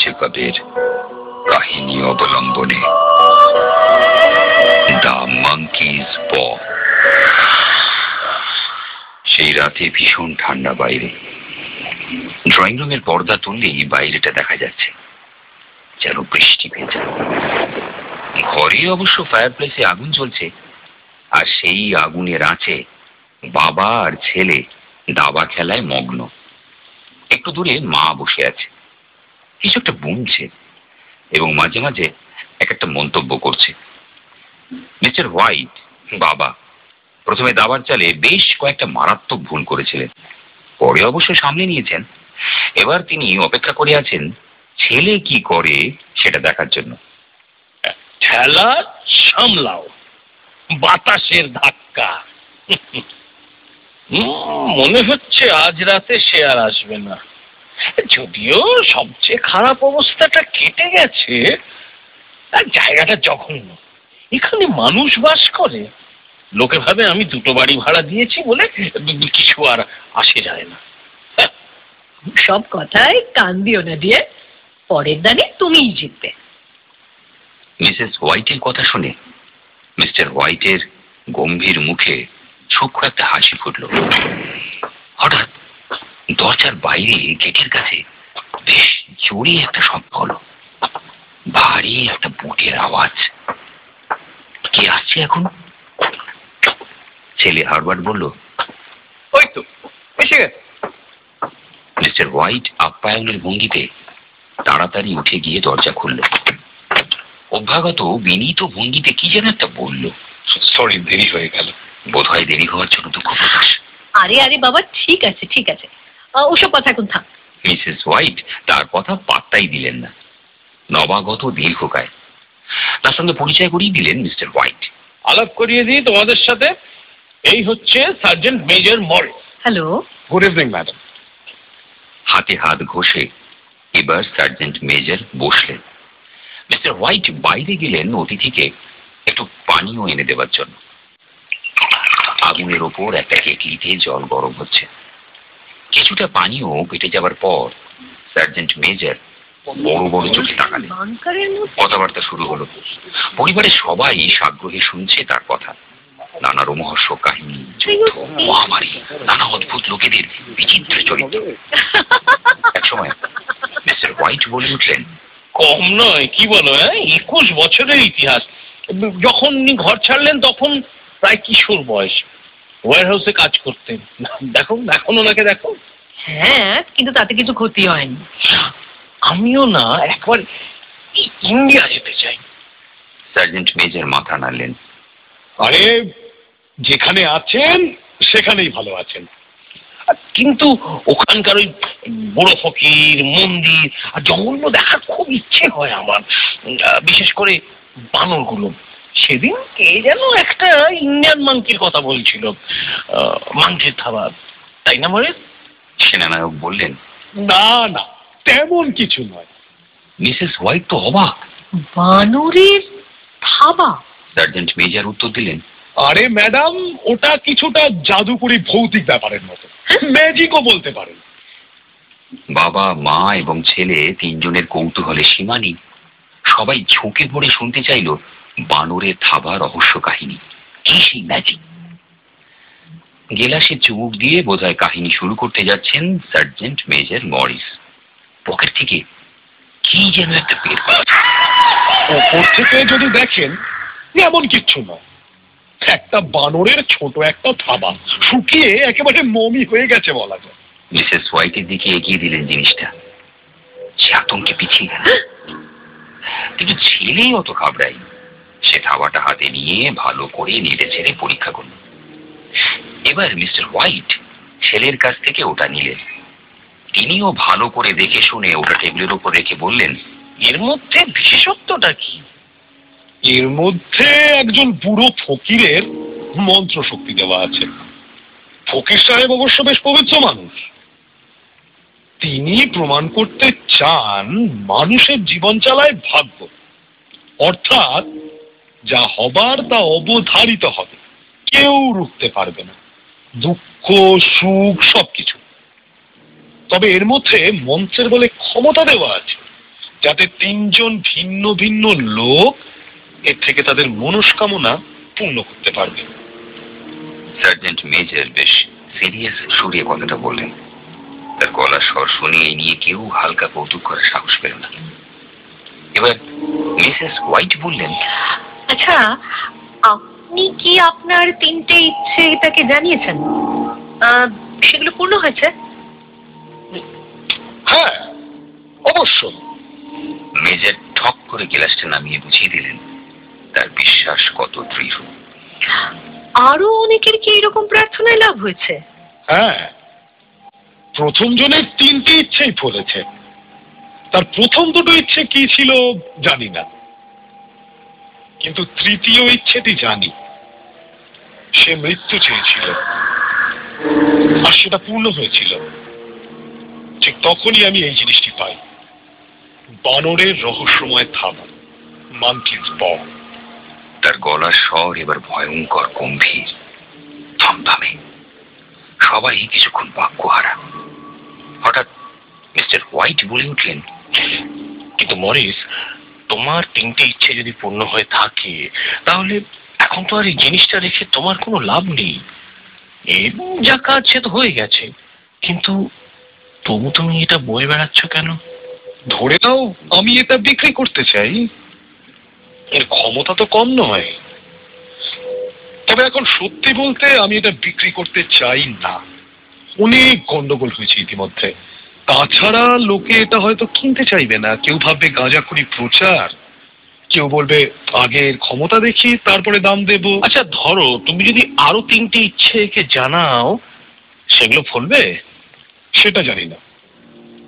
জেকবের কাহিনী অবলম্বনে। The monkeys প সেই রাতে ভীষণ ঠান্ডা বাইরে। ড্রয়িং রুমের পর্দা তুললেই বাইরেটা দেখা যাচ্ছে, যেন বৃষ্টি ভেজা। ঘরে অবশ্য ফায়ার প্লেসে আগুন চলছে আর সেই আগুনের আঁচে বাবা আর ছেলে দাবা খেলায় মগ্ন। একটু দূরে মা বসে আছে। কিছু একটা বুনছে এবং মাঝে মাঝে এক একটা মন্তব্য করছে। মিস্টার হোয়াইট, বাবা, প্রথমে দাবার চালে বেশ কয়েকটা মারাত্মক ভুল করেছিলেন, পরে অবশ্য সামলে নিয়েছেন। এবার তিনি অপেক্ষা করে আছেন, ছেলে কি করে সেটা দেখার জন্য। ঠেলা সামলাও, বাতাসের ধাক্কা। মনে হচ্ছে আজ রাতে সে আর আসবে না। যদিও সবচেয়ে খারাপ অবস্থাটা কেটে গেছে আর জায়গাটা জঘন্য। এখানে মানুষ বাস করে। লোকে ভাবে আমি দুটো বাড়ি ভাড়া দিয়েছি বলে কিছু আর আসে যায় না। সব কথায় কান দিও না দিয়ে পরের দানে তুমিই জিতবে। মিসেস হোয়াইটের কথা শুনে মিস্টার হোয়াইটের গম্ভীর মুখে সূক্ষ্ম একটা হাসি ফুটল। হঠাৎ দরজার বাইরে গেটের কাছে বেশ জোরে একটা শব্দ হলো। ভারী একটা বুটের আওয়াজ। কে আসছে এখন? ছেলে হারবার্ট বলল ওই তো এসে গেছে। মিস্টার হোয়াইট আপ্যায়নের ভঙ্গিতে তাড়াতাড়ি উঠে গিয়ে দরজা খুলল। অভ্যাগত বিনীত ভঙ্গিতে কি যেন একটা বলল সরি দেরি হয়ে গেল। বোধ হয় দেরি হওয়ার জন্য দুঃখ প্রকাশ। আরে আরে বাবা ঠিক আছে ঠিক আছে। ওসব কথা এখন থাক। মিসেস হোয়াইট তার কথা পাত্তাই দিলেন না। নবাগত দীর্ঘকায়। তার সঙ্গে পরিচয় করিয়ে দিলেন মিস্টার হোয়াইট। আলাপ করিয়ে দিই তোমাদের সাথে। এই হচ্ছে sergeant major Morris hello. Good evening madam হাতে হাত ঘষে এবার সার্জেন্ট মেজর বসলেন। মিস্টার হোয়াইট বাইরে গেলেন অতিথিকে একটু পানীয় এনে দেওয়ার জন্য। আগুনের ওপর একটা কেটলিতে জল গরম হচ্ছে। কিছুটা পানীয় পেটে যাবার পর সার্জেন্ট মেজর বড় বড় চোখে তাকালেন। কথাবার্তা শুরু হলো। পরিবারের সবাই সাগ্রহে শুনছে তার কথা। নানা রোমহর্ষ কাহিনী মহামারী, নানা অদ্ভুত লোকেদের বিচিত্র চরিত্র। একসময় মিস্টার হোয়াইট বলে উঠলেন, কম নয়, কি বলো হ্যাঁ? একুশ বছরের ইতিহাস। যখন ঘর ছাড়লেন, তখন প্রায় কিশোর বয়স। ওয়ার হাউসে কাজ করতেন। দেখো এখন ওনাকে দেখো। হ্যাঁ কিন্তু তাতে কিছু ক্ষতি হয়নি। আমিও না একবার ইন্ডিয়া যেতে চাই। সার্জেন্ট মেজর মাথা নাড়লেন। আরে যেখানে আছেন সেখানেই ভালো আছেন। কিন্তু ওখানকার ওই বড় ফকির মন্দির আর জঙ্গলগুলো দেখার খুব ইচ্ছে হয় আমার। বিশেষ করে বানরগুলো। সেদিন কে যেন একটা ইন্ডিয়ান মাংকির কথা বলছিল মাংকির খাবার তাই না মরে সেনানায়ক বললেন না না তেমন কিছু নয়। মিসেস হোয়াইট তো অবাক। বানরের থাবা? সার্জেন্ট মেজর উত্তর দিলেন আরে ম্যাডাম ওটা কিছুটা জাদুকরি ভৌতিক ব্যাপারের মতো। ম্যাজিকও বলতে পারেন। বাবা মা এবং ছেলে তিনজনের কৌতূহলে সীমা নেই সবাই ঝুঁকে পড়ে শুনতে চাইল বানরের থাবা রহস্য কাহিনী। কি সেই ম্যাজিক গেলাসে চুমুক দিয়ে বোধহয় কাহিনী শুরু করতে যাচ্ছেন সার্জেন্ট মেজর মরিস। পকেট থেকে কি যেন একটা বের করা ওপর থেকে যদি দেখেন এমন কিচ্ছু নয়। একটা বানরের ছোট একটা থাবা শুকিয়ে একেবারে মমি হয়ে গেছে বলা যায়। মিসেস হোয়াইটের দিকে এগিয়ে দিলেন জিনিসটা। সে আতঙ্কে পিছিয়ে গেল। কিন্তু ছেলেই অত ঘাবড়াই সে থাবাটা হাতে নিয়ে ভালো করে নেড়ে ছেড়ে পরীক্ষা করল। এবার মিস্টার হোয়াইট ছেলের কাছ থেকে ওটা নিলেন। তিনিও ভালো করে দেখে শুনে ওটা টেবিলের উপর রেখে বললেন, এর মধ্যে বিশেষত্বটা কি? এর মধ্যে একজন বুড়ো ফকিরের মন্ত্র শক্তি দেওয়া আছে। ফকির সাহেব অবশ্য বেশ পবিত্র মানুষ। তিনি প্রমাণ করতে চান মানুষের জীবন চালায় ভাগ্য। অর্থাৎ যা হবার তা অবধারিত হবে। কেউ রুখতে পারবে না। দুঃখ, সুখ, সবকিছু। তবে এর মধ্যে মঞ্চের বলে ক্ষমতা দেওয়া আছে, যাতে তিনজন ভিন্ন ভিন্ন লোক এর থেকে তাদের মনস্কামনা পূর্ণ করতে পারবে। সার্জেন্ট মেজর বেশ সিরিয়াস সুরে কথাটা বললেন। তার গলার স্বর নিয়ে কেউ হালকা কৌতুক করার সাহস পেল না। এবার মিসেস হোয়াইট বললেন আচ্ছা আপনি কি আপনার তিনটে ইচ্ছে তাকে জানিয়েছেন? সেগুলো পূর্ণ হয়েছে? হ্যাঁ অবশ্যই। মেজর ঠক করে গ্লাসটা নামিয়ে বুঝিয়ে দিলেন। তার বিশ্বাস কত দৃঢ়। আরও অনেকের কি এরকম প্রার্থনায় লাভ হয়েছে? হ্যাঁ প্রথম জনের তিনটি ইচ্ছেই ফলেছে। তার প্রথম দুটো ইচ্ছে কি ছিল জানি না। কিন্তু তৃতীয় ইচ্ছেটি জানি। সে মৃত্যু চেয়েছিল। আর সেটা পূর্ণ হয়েছিল। ঠিক তখনই আমি এই জিনিসটি পাই। বানরের রহস্যময় থাবা মান্থলিস বক তার গলার স্বর এবার ভয়ঙ্কর, গম্ভীর থমথমে সবাই কিছুক্ষণ বাক্য হারা হঠাৎ মিস্টার হোয়াইট বলে উঠলেন, কিন্তু মরিস তোমার তিনটে ইচ্ছে যদি পূর্ণ হয়ে থাকে, তাহলে এখন তো আর এই জিনিসটা রেখে তোমার কোনো লাভ নেই। যা কাজ সে তো হয়ে গেছে। কিন্তু তবু তুমি এটা বয়ে বেড়াচ্ছ কেন? ধরে নাও, আমি এটা বিক্রি করতে চাই। এর ক্ষমতা তো কম নয়। তবে এখন সত্যি বলতে আমি এটা বিক্রি করতে চাই না। অনেক গন্ডগোল হয়েছে ইতিমধ্যে। তাছাড়া লোকে এটা হয়তো কিনতে চাইবে না। কেউ ভাববে গাঁজাখুরি প্রচার। কেউ বলবে আগে এর ক্ষমতা দেখি তারপরে দাম দেব। আচ্ছা ধরো তুমি যদি আরও তিনটে ইচ্ছে একে জানাও সেগুলো ফলবে? সেটা জানি না।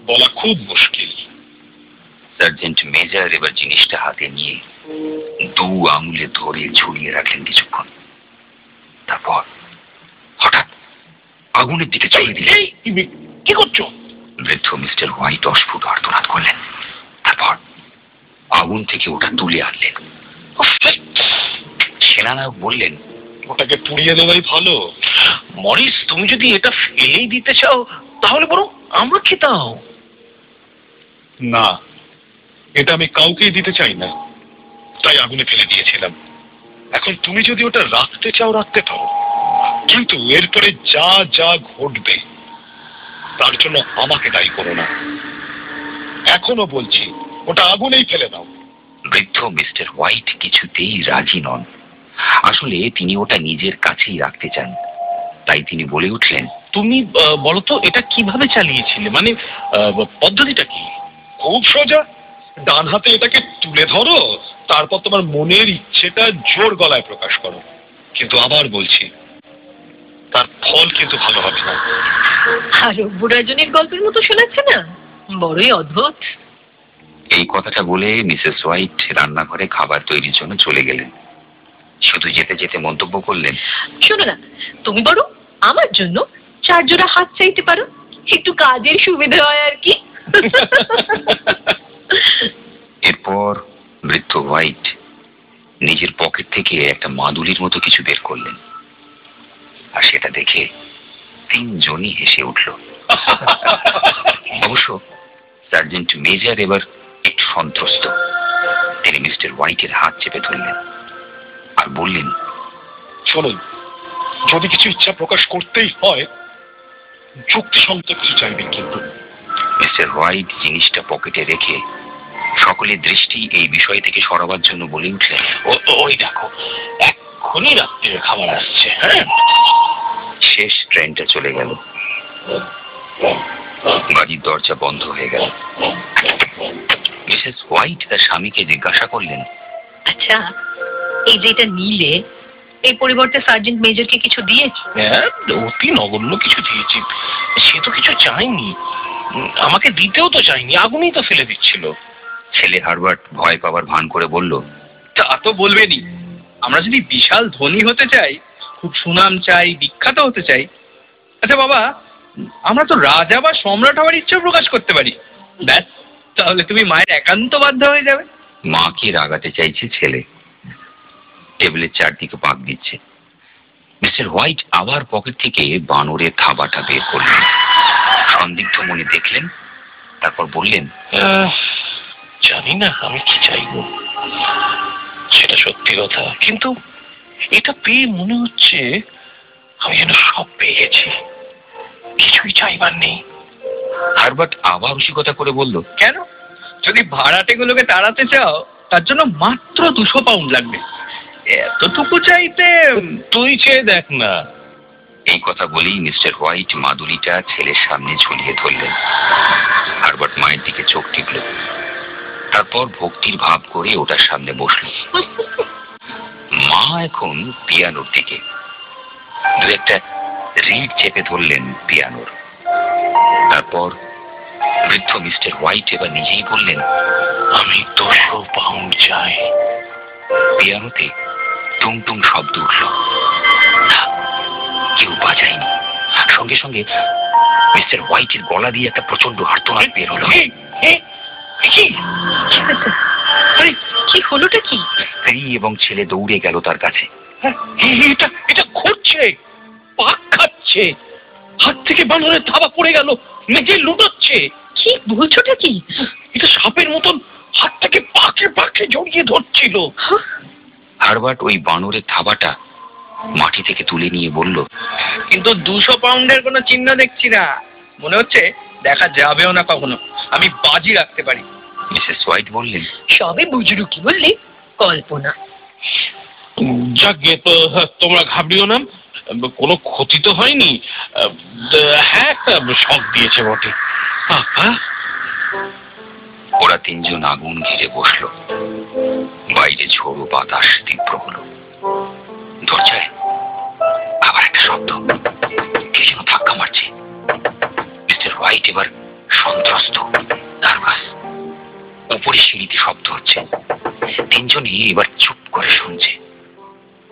বলা খুব মুশকিল। সার্জেন্ট মেজর এবার জিনিসটা হাতে নিয়ে দু আঙুলে ধরে ঝুলিয়ে রাখলেন কিছুক্ষণ। তারপর হঠাৎ আগুনের দিকে চলে দিলেন। কি করছ? বৃদ্ধ মিস্টার হোয়াইট অস্ফুট আর্তনাদ করলেন। তারপর আগুন থেকে ওটা তুলে আনলেন। সেনানায়ক বললেন ওটাকে পুড়িয়ে দেওয়াই ভালো। মরিস তুমি যদি এটা ফেলেই দিতে চাও তাহলে বরং আমরা খেতাও না এটা আমি কাউকেই দিতে চাই না। তাই আগুনে ফেলে দিয়েছিলাম। এখন তুমি যদি ওটা রাখতে চাও রাখতে পারো। কিন্তু এরপরে যা যা ঘটবে তার জন্য আমাকে দায়ী করো না। এখনও বলছি ওটা আগুনেই ফেলে দাও। বৃদ্ধ মিস্টার হোয়াইট কিছুতেই রাজি নন। আসলে তিনি ওটা নিজের কাছেই রাখতে চান। তাই তিনি বলে উঠলেন তুমি আহ, বলো তো এটা কীভাবে চালিয়েছিলে? মানে পদ্ধতিটা কি? খুব সোজা। ডান হাতে এটাকে তুলে ধরো তারপর তোমার মনের ইচ্ছেটা জোর গলায় প্রকাশ করো। কিন্তু আবার বলছি তার ফল কিন্তু ভালো হবে না। আর বুড়াজনের গল্পের মতো শোনাচ্ছে না? বড়ই অদ্ভুত। এই কথাটা বলে মিসেস হোয়াইট রান্নাঘরে খাবার তৈরির জন্য চলে গেলেন। শুধু যেতে যেতে মন্তব্য করলেন শোনো না তুমি বড় আমার জন্য চার জোড়া হাত চাইতে পারো। একটু কাজের সুবিধা হয় আর কি। এরপর বৃদ্ধ হোয়াইট নিজের পকেট থেকে একটা মাদুলির মতো কিছু বের করলেন। আর সেটা দেখে তিনজনই হেসে উঠল। অবশ্য সার্জেন্ট মেজর এবার একটু সন্ত্রস্ত। তিনি মিস্টার হোয়াইটের হাত চেপে ধরলেন আর বললেন শুনুন যদি কিছু ইচ্ছা প্রকাশ করতেই হয় যুক্তিসঙ্গত কিছু চাইবেন কিন্তু। মিস্টার হোয়াইট জিনিসটা পকেটে রেখে সকলের দৃষ্টি এই বিষয় থেকে সরাবার জন্য বলে উঠলেন। ও ওই দেখো এক্ষুনি রাত্রের খাবার আসছে হ্যাঁ? শেষ ট্রেনটা চলে গেল। বাড়ির দরজা বন্ধ হয়ে গেল। মিসেস হোয়াইট তার স্বামীকে জিজ্ঞাসা করলেন আচ্ছা এই যেটা নিলে এই পরিবর্তে সার্জেন্ট মেজরকে কিছু দিয়েছ? হ্যাঁ অতি নগণ্য কিছু দিয়েছি। সে তো কিছু চায়নি। আমাকে দিতেও তো চাইনি আগুনেই তো ফেলে দিচ্ছিল। ছেলে হারবার্ট ভয় পাবার ভান করে বলল তা তো বলবেনই। আমরা যদি বিশাল ধনী হতে চাই খুব সুনাম চাই বিখ্যাত হতে চাই আচ্ছা বাবা আমরা তো রাজা বা সম্রাট হওয়ার ইচ্ছা প্রকাশ করতে পারি। ব্যাস তাহলে তুমি মায়ের একান্ত বাধ্য হয়ে যাবে। মা মাকে রাগাতে চাইছে ছেলে? টেবিলের চারদিকে পাক দিচ্ছে। মিস্টার হোয়াইট আবার পকেট থেকে বানরের থাবাটা বের করলেন। সন্দিগ্ধ মনে দেখলেন তারপর বললেন আহ, জানি না আমি কি চাইব। সেটা সত্যি কথা। কিন্তু এটা পেয়ে মনে হচ্ছে আমি যেন সব পেয়ে গেছি। কিছুই চাইবার নেই। হারবার্ট আবার রসিকতা করে বলল, কেন? যদি ভাড়াটেগুলোকে তাড়াতে চাও, তার জন্য মাত্র দুশো পাউন্ড লাগবে। এতটুকু চাইতে তুই চেয়ে দেখ না। এই কথা বলেই মিস্টার হোয়াইট মাদুরিটা ছেলের সামনে ঝুলিয়ে ধরলেন। হারবার্ট মায়ের দিকে চোখ টিপল তারপর ভক্তির ভাব করে ওটার সামনে বসল। মা এখন পিয়ানোর দিকে। দু একটা রিড চেপে ধরলেন পিয়ানোর। তারপর বৃদ্ধ মিস্টার হোয়াইট এবার নিজেই বললেন, আমি দুশো পাউন্ড চাই। পিয়ানোতে টুংটুং শব্দ উঠল। না, কেউ বাজায়নি। সঙ্গে সঙ্গে মিস্টার হোয়াইটের গলা দিয়ে একটা প্রচণ্ড আর্তনাদ বের হলো? আরে কি হলোটা কি? স্ত্রী এবং ছেলে দৌড়ে গেল তার কাছে। হ্যাঁ, এটা এটা ঘুরছে পাক খাচ্ছে হাত থেকে বানরের থাবা পড়ে গেল মেঝে লুটোচ্ছে। কি বলছোটা কি? এটা সাপের মতন হাতটাকে পাকে পাকে জড়িয়ে ধরছিল। হারবার্ট ওই বানরের থাবাটা মাটি থেকে তুলে নিয়ে বলল কিন্তু দুশো পাউন্ডের কোনো চিহ্ন দেখছি না। মনে হচ্ছে দেখা যাবেও না কখনো। আমি বাজি রাখতে পারি। মিসেস হোয়াইট বললেন। সবে বুজরুকি বললি? কল্পনা। যাক গে, তো, তোমরা ঘাবড়িও না। কোনো ক্ষতি তো হয়নি। হ্যাঁ একটা শখ দিয়েছে বটে। আহা, ওরা তিনজন আগুন ঘিরে বসল। বাইরে ঝোড়ো বাতাস তীব্র হলো। দরজায় আবার একটা শব্দ। কে যেন ধাক্কা মারছে। হোয়াইট এবার সন্ত্রস্ত নার্ভাস। উপরে সিঁড়িতে শব্দ হচ্ছে। তিনজনই এবার চুপ করে শুনছে।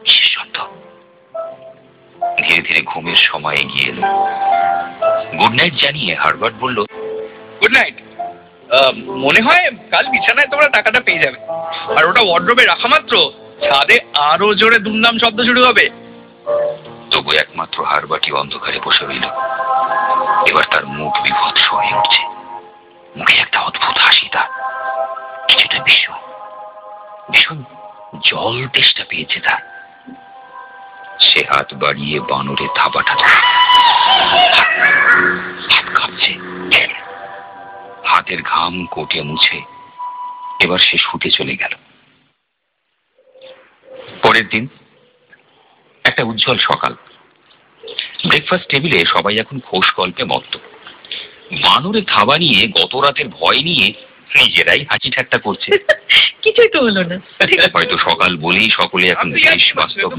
কিসের শব্দ? ধীরে ধীরে ঘুমের সময় এগিয়ে এলো। গুড নাইট জানিয়ে হারবার্ট বলল গুড নাইট। মনে হয় কাল বিছানায় তোমরা টাকাটা পেয়ে যাবে। আর ওটা ওয়ার্ড্রোবে রাখা মাত্র। ছাদে আরও জোরে দুমদাম শব্দ শুরু হবে। তবু একমাত্র হারবাটি অন্ধকারে বসে রইল। এবার তার মুখ বিভৎস হয়ে উঠছে। মুখে একটা অদ্ভুত হাসি তার। কিছুটা ভীষণ ভীষণ জল তেষ্টা পেয়েছে তার। সে হাত বাড়িয়ে বানরে থাবাটা কাঁপছে। হাতের ঘাম কোটে মুছে এবার সে শুতে চলে গেল। পরের দিন একটা উজ্জ্বল সকাল। ব্রেকফাস্ট টেবিলে সবাই এখন খোশ গল্পে মত্ত। বানরে থাবা নিয়ে গত রাতের ভয় নিয়ে নিজেরাই হাসি ঠাট্টা করছে। কিছুই তো হলো না। হয়তো সকাল বলেই সকলে এখন বেশ বাস্তব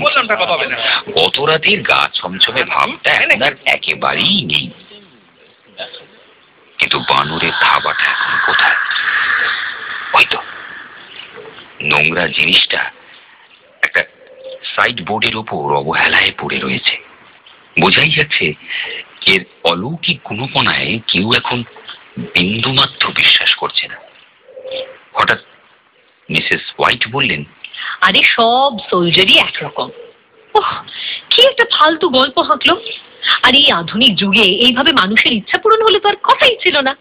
গত রাতের গা ছমছমে ভাবটা এখন আর একেবারেই নেই। কিন্তু বানরের খাবারটা এখন কোথায়? হয়তো নোংরা জিনিসটা একটা সাইড বোর্ডের ওপর অবহেলায় পড়ে রয়েছে। বোঝাই যাচ্ছে এর অলৌকিক গুণপনায় কেউ এখন বিন্দুমাত্র বিশ্বাস করছে না। হঠাৎ মিসেস হোয়াইট বললেন আরে সব সোলজারই একরকম। কি একটা ফালতু গল্প হাঁকলো। আর এই আধুনিক যুগে এইভাবে মানুষের ইচ্ছা পূরণ হলে তো আর কথাই ছিল না।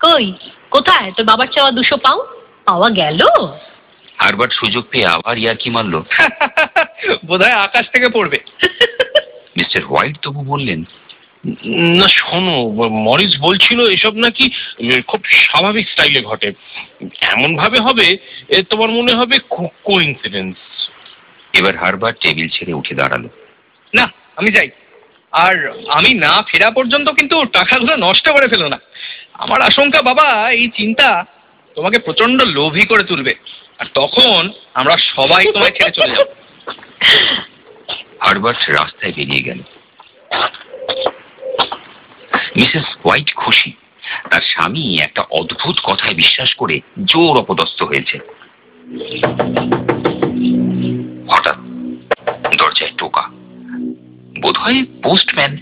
কই কোথায়? তোর বাবার চাওয়া দুশো পাও পাওয়া গেল? হারবার্ট সুযোগ পেয়ে আবার ইয়ার্কি মারল। বোধহয় আকাশ থেকে পড়বে। মিস্টার হোয়াইট তবু বললেন না শোনো মরিস বলছিল এসব নাকি খুব স্বাভাবিক স্টাইলে ঘটে। এমন ভাবে হবে এ তোমার মনে হবে কোইন্সিডেন্স এবার হারবার টেবিল ছেড়ে উঠে দাঁড়াল। না আমি যাই। আর আমি না ফেরা পর্যন্ত কিন্তু টাকাগুলো নষ্ট করে ফেলো না। আমার আশঙ্কা বাবা এই চিন্তা তোমাকে প্রচণ্ড লোভী করে তুলবে। আর তখন আমরা সবাই তোমায় ছেড়ে চলে যাব। হারবার্ট রাস্তায় বেরিয়ে গেল। মিসেস হোয়াইট খুশি। তার স্বামী একটা অদ্ভুত কথায় বিশ্বাস করে জোর অপদস্থ হয়েছে। হঠাৎ দরজায় টোকা। বোধহয় পোস্টম্যান।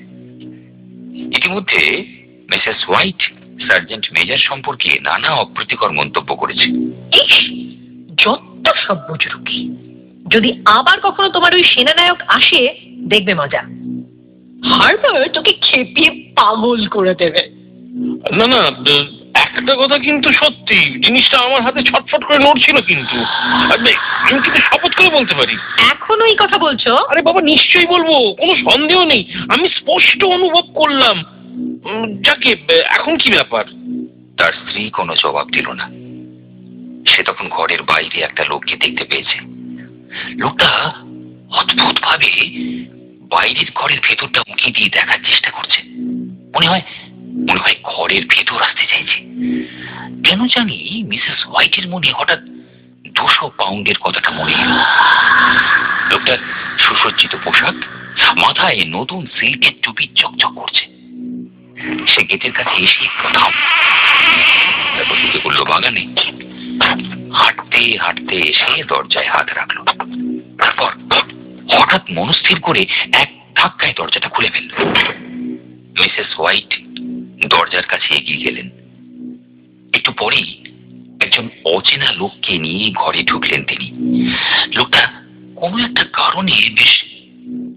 ইতিমধ্যে মিসেস হোয়াইট সার্জেন্ট মেজর সম্পর্কে নানা অপ্রীতিকর মন্তব্য করেছে। যত সব বুজরুকি যদি আবার কখনো তোমার ওই সেনানায়ক আসে দেখবে মজা। হারবার তোকে খেপিয়ে পাগল করে দেবে। না না একটা কথা কিন্তু সত্যি জিনিসটা আমার হাতে ছটফট করে নড়ছিল কিন্তু। আমি কিন্তু শপথ করে বলতে পারি। এখনও এই কথা বলছো? আরে বাবা নিশ্চয়ই বলব কোনো সন্দেহ নেই। আমি স্পষ্ট অনুভব করলাম। যাকে এখন কি ব্যাপার? তার স্ত্রী কোনো জবাব দিল না। সে তখন ঘরের বাইরে একটা লোককে দেখতে পেয়েছে। লোকটা অদ্ভুত ভাবে বাইরের ঘরের ভেতরটা উঁকি দিয়ে দেখার চেষ্টা করছে। মনে হয় মনে হয় ঘরের ভেতর আসতে চাইছে। কেন জানি মিসেস হোয়াইটের মনে হঠাৎ দুশো পাউন্ডের কথাটা মনে এলো। লোকটার সুসজ্জিত পোশাক মাথায় নতুন সিল্কের টুপি চকচক করছে। সে গেটের কাছে এসে প্রথম তারপর বাগানে। হাঁটতে হাঁটতে এসে দরজায় হাত রাখল। হঠাৎ মনস্থির করে এক ধাক্কায় দরজাটা খুলে ফেলল। মিসেস হোয়াইট দরজার কাছে এগিয়ে গেলেন। একটু পরেই একজন অচেনা লোককে নিয়ে ঘরে ঢুকলেন তিনি। লোকটা কোনো একটা কারণে বেশ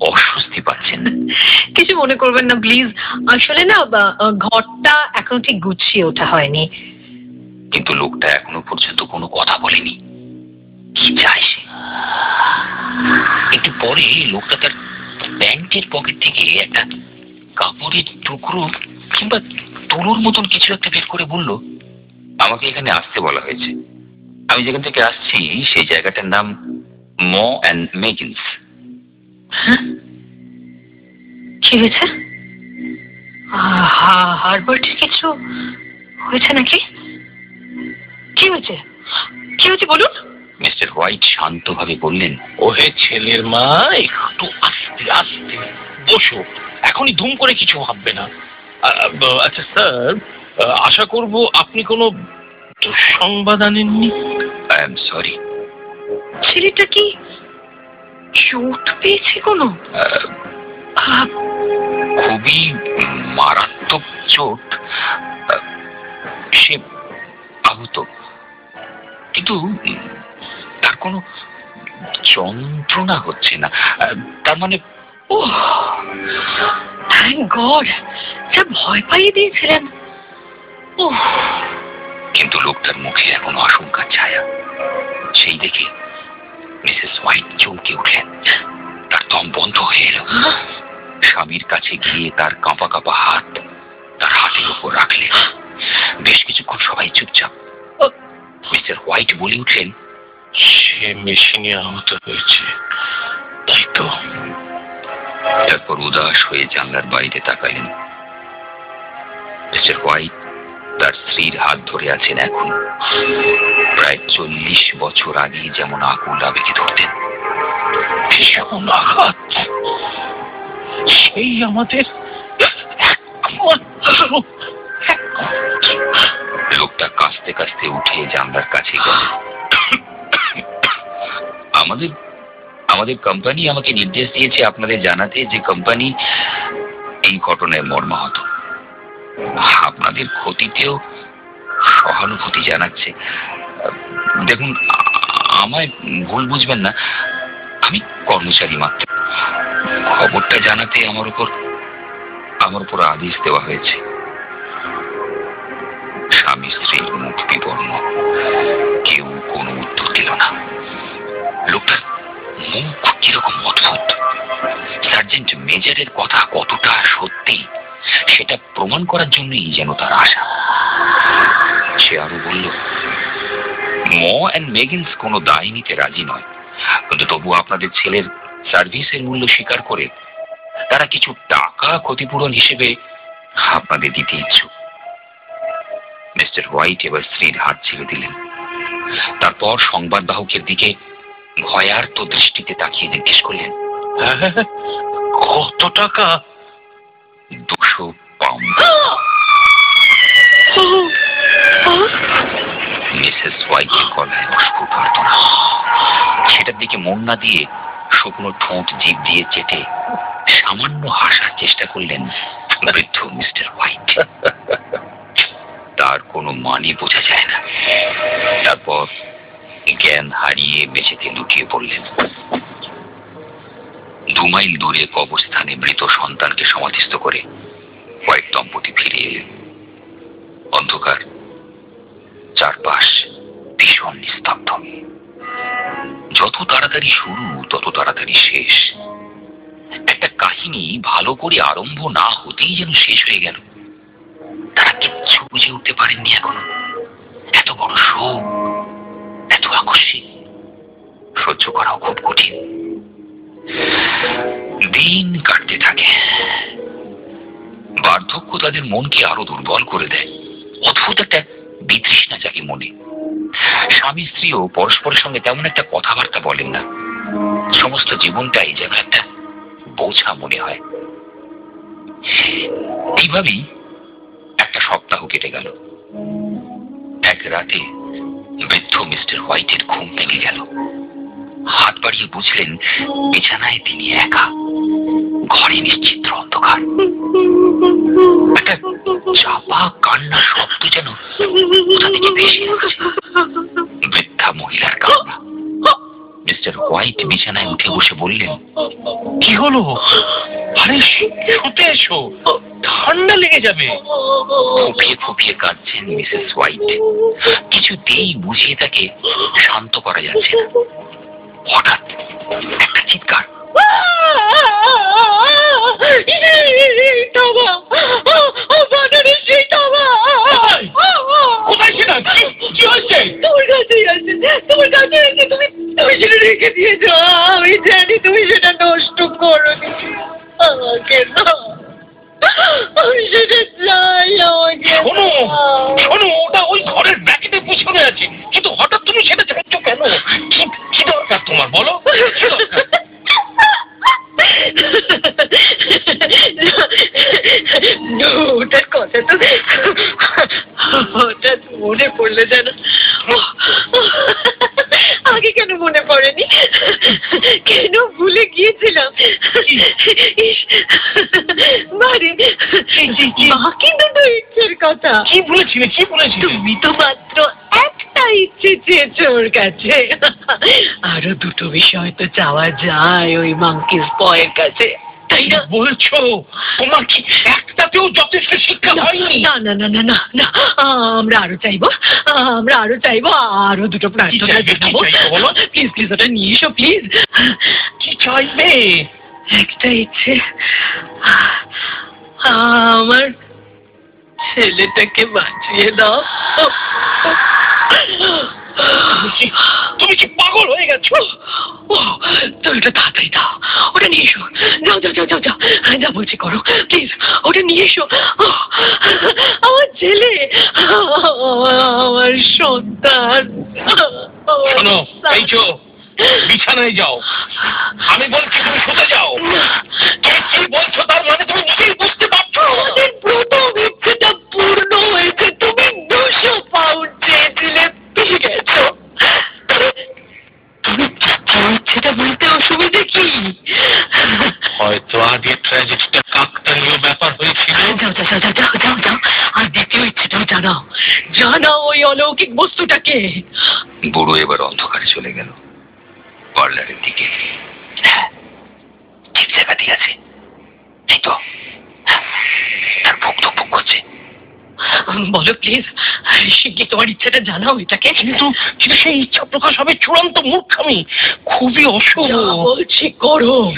অস্বস্তি পাচ্ছেন। কিছু মনে করবেন না প্লিজ। আসলে না ঘরটা এখনও ঠিক গুছিয়ে ওঠা হয়নি। কিন্তু লোকটা এখনও পর্যন্ত কোনো কথা বলেনি। কি চায় একটু পরে লোকটা তার প্যান্টের পকেট থেকে একটা কাপড়ের টুকরো কিংবা তুলোর মতন কিছু একটা বের করে বলল, আমাকে এখানে আসতে বলা হয়েছে। আমি যেখান থেকে আসছি, সেই জায়গাটার নাম ম অ্যান্ড মেগিন্স। হ্যাঁ? কি হয়েছে? হারবার্টের কিছু হয়েছে নাকি? কি হয়েছে? কি হয়েছে বলুন? মিস্টার হোয়াইট শান্তভাবে বললেন ওহে ছেলের মা একটু আস্তে আস্তে। বসো এখনই ধুম করে কিছু ভাববে না। আচ্ছা স্যার আশা করব আপনি কোনো দুঃসংবাদ আনেননি? I am sorry. ছেলেটা কি চোট পেয়েছে কোনো? আহ, খুবই মারাত্মক চোট। সে আহত। কিন্তু কোনো যন্ত্রণা হচ্ছে না। তার মানে ও থ্যাংক গড যা ভয় পাইয়ে দিয়েছিলেন। ও কিন্তু লোকটার মুখে এখনও আশঙ্কার ছায়া। সেই দেখে মিসেস হোয়াইট চমকে উঠলেন। তার দম বন্ধ হয়ে এলো। স্বামীর কাছে গিয়ে তার কাঁপা কাঁপা হাত তার হাতের উপর রাখলেন। বেশ কিছুক্ষণ সবাই চুপচাপ। মিস্টার হোয়াইট বলে উঠলেন সে মেশিনে আহত হয়েছে। তাই তো। তারপর উদাস হয়ে জানলার তাকালেন। মিস্টার হোয়াইট তার স্ত্রীর হাত ধরে আছেন এখন। প্রায় চল্লিশ বছর আগে যেমন আকুল ধরতেন, ভীষণ আঘাত। সেই আমাদের লোকটা কাঁচতে কাঁচতে উঠে জানলার কাছে গেল। আমাদের আমাদের কোম্পানি আমাকে নির্দেশ দিয়েছে আপনাদের জানাতে যে কোম্পানি এই ঘটনায় মর্মাহত। আপনাদের ক্ষতিতেও সহানুভূতি জানাচ্ছে। দেখুন, আমায় ভুল বুঝবেন না, আমি কর্মচারী মাত্র। খবরটা জানাতে আমার উপর আমার উপর আদেশ দেওয়া হয়েছে। স্বামী স্ত্রীর মুখ বিবর্ণ। লোকটার মুখ কীরকম অদ্ভুত। সার্জেন্ট মেজরের কথা কতটা সত্যি, সেটা প্রমাণ করার জন্যই যেন তার আশা। সে আরও বলল, ম অ্যান্ড মেগিন্স কোনো দায় নিতে রাজি নয়। কিন্তু তবু আপনাদের ছেলের সার্ভিসের মূল্য স্বীকার করে তারা কিছু টাকা ক্ষতিপূরণ হিসেবে আপনাদের দিতে ইচ্ছুক। মিস্টার হোয়াইট এবার স্ত্রীর হাত ছেড়ে দিলেন। তারপর সংবাদবাহকের দিকে ভয়ার্ত দৃষ্টিতে তাকিয়ে জিজ্ঞেস করলেন হ্যাঁ, কত টাকা? দুশো পাউন্ড। মিসেস হোয়াইটের গলায় অস্ফুট আর্তনা সেটার দিকে মন না দিয়ে শুকনো ঠোঁট জিভ দিয়ে চেটে সামান্য হাসার চেষ্টা করলেন বৃদ্ধ মিস্টার হোয়াইট। তার কোনো মানে বোঝা যায় না। তারপর জ্ঞান হারিয়ে মেঝেতে লুটিয়ে পড়লেন। দু মাইল দূরে কবরস্থানে মৃত সন্তানকে সমাধিস্থ করে হোয়াইট দম্পতি ফিরে এলেন। অন্ধকার, চারপাশ ভীষণ নিস্তব্ধ। যত তাড়াতাড়ি শুরু, তত তাড়াতাড়ি শেষ। একটা কাহিনী ভালো করে আরম্ভ না হতেই যেন শেষ হয়ে গেল। তারা কিচ্ছু বুঝে উঠতে পারেননি এখনও। এত বড় শোক এত আকস্মিক সহ্য করাও খুব কঠিন। দিন কাটতে থাকে। বার্ধক্য তাদের মনকে আরও দুর্বল করে দেয়। অদ্ভুত একটা বিতৃষ্ণা জাগে মনে। স্বামী স্ত্রীও পরস্পরের সঙ্গে তেমন একটা কথাবার্তা বলেন না। সমস্ত জীবনটাই যেন একটা বোঝা মনে হয়। এইভাবেই একটা সপ্তাহ কেটে গেল। এক রাতে বৃদ্ধ মিস্টার হোয়াইটের ঘুম ভেঙে গেল। হাত বাড়িয়ে বুঝলেন, বিছানায় তিনি একা। ঘরে নিশ্চিত্র অন্ধকার। চাপা কান্নার শব্দ যেন বৃদ্ধা মহিলার কান্না মিস্টার হোয়াইট বিছানায় উঠে বসে বললেন কি হলো আরে শুতে এসো ঠান্ডা লেগে যাবে ফুপিয়ে ফুপিয়ে কাঁদছেন মিসেস হোয়াইট কিছুতেই বুঝিয়ে তাকে শান্ত করা যাচ্ছে না হঠাৎ একটা চিৎকার কোথায় সেটা কি- কি হচ্ছে? তোমার কাছেই আছে তোমার কাছে আছে তুমি তুমি সেটা রেখে দিয়েছ। আমি জানি তুমি সেটা নষ্ট করো আমাকে না। আমি সেটা চাই আমাকে। শোনো শোনো ওটা ওই ঘরের ব্র্যাকেটের পিছনে আছে। কিন্তু হঠাৎ তুমি সেটা কেন? কি কি দরকার তোমার বলো? ওটার কথা তো হঠাৎ মনে পড়ল যেন। আগে কেন মনে পড়েনি? কেন ভুলে গিয়েছিলাম? ইচ্ছের কথা। কি বলেছিলে কি বলেছিলে? তুমি তো মাত্র একটা ইচ্ছে চেয়েছো ওর কাছে। আরও দুটো বিষয় তো চাওয়া যায় ওই মাংকিস বয়ের কাছে তাই না? বলছো? তোমার কি একটাতেও যথেষ্ট শিক্ষা হয়নি? না না না না না না। আমরা আরও চাইব আমরা আরও চাইব আরও দুটো প্রার্থনা জানাব। প্লিজ প্লিজ ওটা নিয়ে এসো প্লিজ। কি চাইবে? একটা ইচ্ছে। আমার ছেলেটাকে বাঁচিয়ে দাও। তুমি কি- পাগল হয়ে গেছো? তুমি ওটা তাড়াতাড়ি দাও। ওটা নিয়ে এসো। যাও যাও যাও যাও যাও। যা বলছি করো। প্লিজ ওটা নিয়ে এসো। আমার ছেলে। আমার সন্তান। শোনো এই বিছানায় যাও। আমি বলছি তুমি শুতে যাও। তুমি কি বলছো তার মানে তুমি নিজেই বুঝতে জানাও ওই অলৌকিক বস্তুটাকে। বুড়ো এবার অন্ধকারে চলে গেল। পার্লারের দিকে। হ্যাঁ, ঠিক জায়গাতেই আছে। এই তো। হ্যাঁ, তার ধুক ভুক করছে। বলো প্লিজ শিগগির তোমার ইচ্ছেটা জানাও এটাকে? কিন্তু কিন্তু সেই ইচ্ছা প্রকাশ হবে চূড়ান্ত মূর্খামি। খুবই অশুভ। বলছি করো।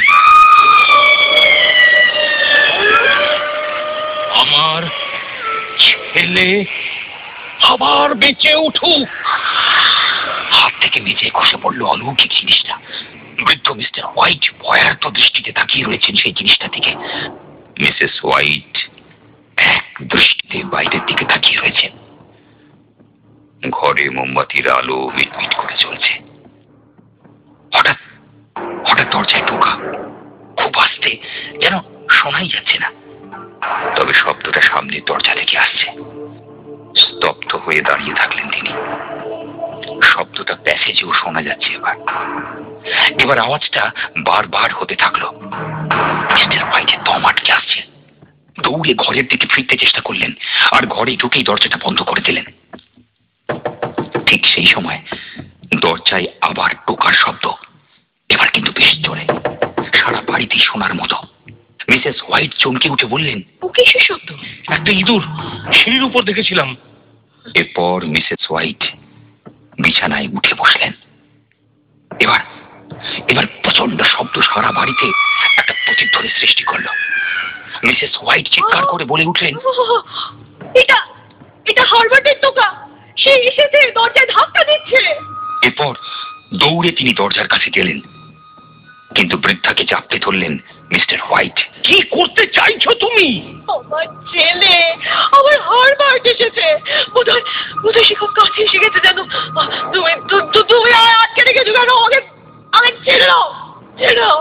আমার ছেলে আবার বেঁচে উঠুক। হাত থেকে নিচে খসে পড়ল অলৌকিক জিনিসটা। বৃদ্ধ মিস্টার হোয়াইট ভয়ার্থ দৃষ্টিতে তাকিয়ে রয়েছেন সেই জিনিসটা থেকে। মিসেস হোয়াইট এক দৃষ্টিতে বাইরের দিকে তাকিয়ে রয়েছেন। ঘরে মোমবাতির আলো মিটমিট করে চলছে। হঠাৎ হঠাৎ দরজায় টোকা। খুব আস্তে, যেন শোনাই যাচ্ছে না। তবে শব্দটা সামনের দরজা থেকে আসছে। স্তব্ধ হয়ে দাঁড়িয়ে থাকলেন তিনি। শব্দটা প্যাসেজেও শোনা যাচ্ছে এবার। এবার আওয়াজটা বারবার হতে থাকল। মিস্টার হোয়াইটের দম আটকে আসছে দৌড়ে ঘরের দিকে ফিরতে চেষ্টা করলেন, আর ঘরে ঢুকেই দরজাটা বন্ধ করে দিলেন। ঠিক সেই সময় দরজায় আবার টোকার শব্দ। এবার কিন্তু বেশ জোরে। সারা বাড়িতেই শোনার মতো। মিসেস হোয়াইট চমকে উঠে বললেন কিসের একটা ইঁদুর সিঁড়ির উপর দেখেছিলাম। এরপর মিসেস হোয়াইট বিছানায় উঠে বসলেন। এবার এবার প্রচণ্ড শব্দ সারা বাড়িতে একটা প্রতিধ্বনি সৃষ্টি করল। মিসেস হোয়াইট চিৎকার করে বলে উঠলেন এটা এটা হারবার্টের টোকা। সে এসেছে দরজায় ধাক্কা দিচ্ছে। এরপর দৌড়ে তিনি দরজার কাছে গেলেন। কিন্তু বৃদ্ধাকে চাপতে ধরলেন মিস্টার হোয়াইট। কি করতে চাইছো তুমি? আমার ছেলে আমার হারবার্ট এসেছে। বোধহয় বোধহয় সে খুব কাছে এসে গেছে জানো তুমি তুমি আটকে রেখেছো কেন? আমাকে আমাকে ছেড়ে দাও ছেড়ে দাও।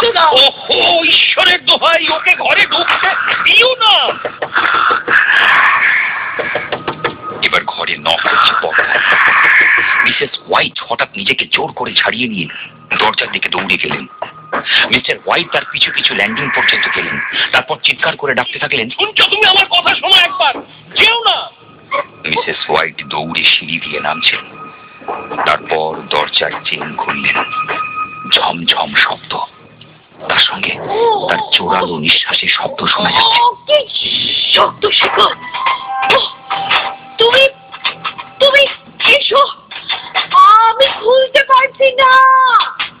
ছেড়ে দাও। ওহো ঈশ্বরের দোহাই ওকে ঘরে ঢুকতে দিও না। এবার ঘরে নক হচ্ছে মিসেস হোয়াইট হঠাৎ নিজেকে জোর করে ছাড়িয়ে নিয়ে দরজার দিকে দৌড়ে গেলেন। মিস্টার হোয়াইট তার পিছু পিছু ল্যান্ডিং পর্যন্ত গেলেন। তারপর চিৎকার করে ডাকতে থাকলেন শুনছো তুমি আমার কথা শোনো একবার যেও না। মিসেস হোয়াইট দৌড়ে সিঁড়ি দিয়ে নামছেন। তারপর দরজার চেন খুললেন। ঝমঝম শব্দ। তার সঙ্গে তার জোরালো নিঃশ্বাসের শব্দ শোনা যাচ্ছে। শিকড় ওহ, তুমি তুমি এসো। আমি খুলতে পারছি না।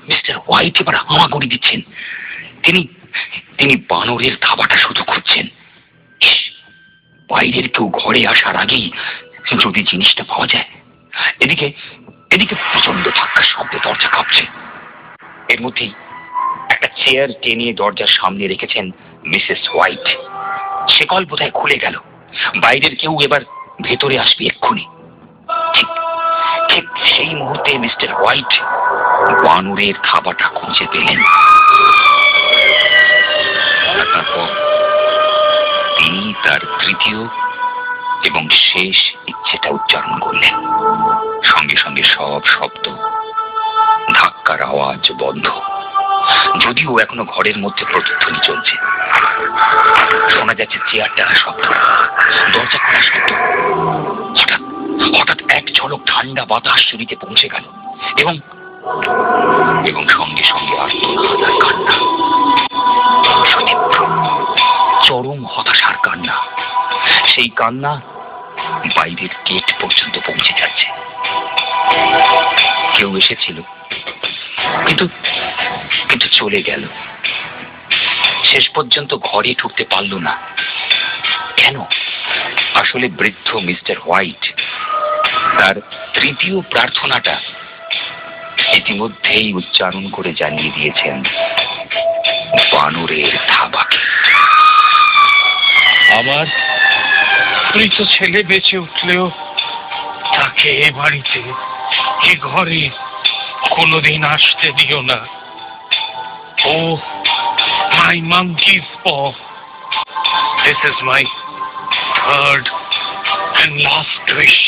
মিস্টার হোয়াইট এবার হামাগুড়ি দিচ্ছেন। তিনি তিনি বানরের থাবাটা শুধু খুঁজছেন। বাইরের কেউ ঘরে আসার আগেই যদি জিনিসটা পাওয়া যায়, এদিকে এদিকে প্রচণ্ড ধাক্কার শব্দে দরজা কাঁপছে। এর মধ্যেই একটা চেয়ার টেনে দরজার সামনে রেখেছেন মিসেস হোয়াইট। সেকল বোধহয় খুলে গেল। বাইরের কেউ এবার ভেতরে আসবে এক্ষুনি। ঠিক ঠিক সেই মুহূর্তে মিস্টার হোয়াইট বানরের খাবারটা খুঁজে পেলেন। তারপর তিনি তার তৃতীয় এবং শেষ ইচ্ছেটা উচ্চারণ করলেন। সঙ্গে সঙ্গে সব শব্দ, ধাক্কার আওয়াজ বন্ধ। যদিও এখনও ঘরের মধ্যে প্রতিধ্বনি চলছে। শোনা যাচ্ছে চেয়ার টানা শব্দ, দরজা খোলা শব্দ। হঠাৎ হঠাৎ এক ঝলক ঠান্ডা বাতাস চুরিতে পৌঁছে গেল এবং এবং সঙ্গে সঙ্গে আর্তনাদ আর কান্না। চরম হতাশার কান্না। সেই কান্না বাইরের গেট পর্যন্ত পৌঁছে যাচ্ছে। কেউ এসেছিল, কিন্তু কিন্তু চলে গেল। শেষ পর্যন্ত ঘরে ঢুকতে পারল না। কেন? আসলে বৃদ্ধ মিস্টার হোয়াইট, তার তৃতীয় প্রার্থনাটা ইতিমধ্যেই উচ্চারণ করে জানিয়ে দিয়েছেন, বানরের থাবাকে আমার মৃত ছেলে বেঁচে উঠলেও তাকে এ বাড়িতে, এ ঘরে কোনোদিন আসতে দিও না। ও my monkey's paw this is my third and last wish